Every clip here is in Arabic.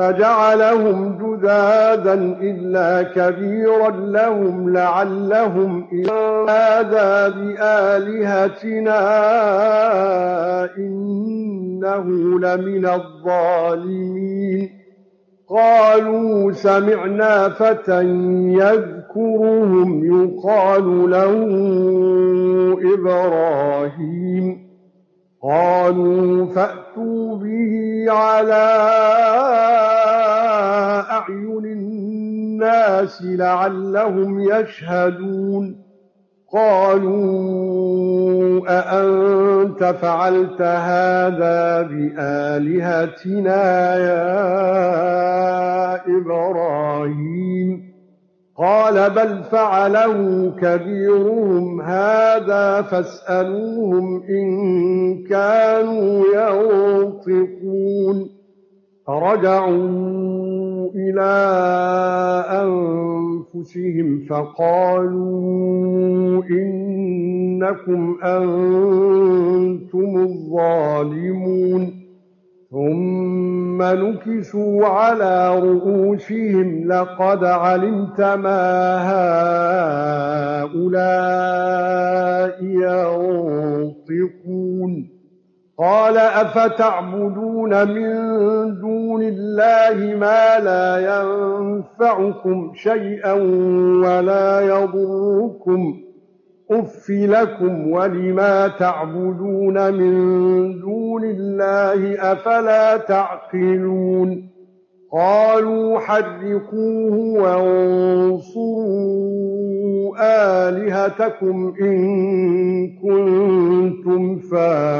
فَجَعَلَهُمْ جُذَاذًا إِلَّا كَبِيرًا لَّهُمْ لَعَلَّهُمْ هَٰذَا بِآلِهَتِنَا إِنَّهُ لَمِنَ الظَّالِمِينَ. قَالُوا سَمِعْنَا فَتًى يَذْكُرُهُمْ يُقَالُ لَهُ إِبْرَاهِيمُ. قَالُوا فَأْتُوا بِهِ عَلَىٰ أَعْيُنِ النَّاسِ لَعَلَّهُمْ يَشْهَدُونَ. قَالُوا أَأَنتَ فَعَلْتَ هَٰذَا بِآلِهَتِنَا يَا إِبْرَاهِيمُ؟ قَالَ بَلْ فَعَلَهُ كَبِيرُهُمْ هَٰذَا فَاسْأَلُوهُمْ إِن كَانُوا يَنطِقُونَ. فَرَجَعُوا إِلَىٰ أَنفُسِهِمْ فَقَالُوا إِنَّكُمْ أَنتُمُ الظَّالِمُونَ. ثُمَّ نُكِسُوا عَلَىٰ رُءُوسِهِمْ لَقَدْ عَلِمْتَ مَا هَٰؤُلَاءِ يَنطِقُونَ. قَالَ أَفَتَعْبُدُونَ مِن دُونِ اللَّهِ مَا لَا يَنفَعُكُمْ شَيْئًا وَلَا يَضُرُّكُمْ. أُفٍّ لَّكُمْ وَلِمَا تَعْبُدُونَ مِن دُونِ اللَّهِ أَفَلَا تَعْقِلُونَ. قَالُوا حَرِّقُوهُ وَانصُرُوا آلِهَتَكُمْ إِن كُنتُمْ فَاعِلِينَ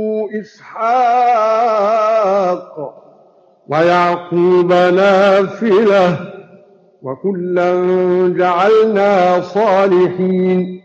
إِسْحَاقَ وَيَعْقُوبَ نَافِلَةً وَكُلًّا جَعَلْنَا صَالِحِينَ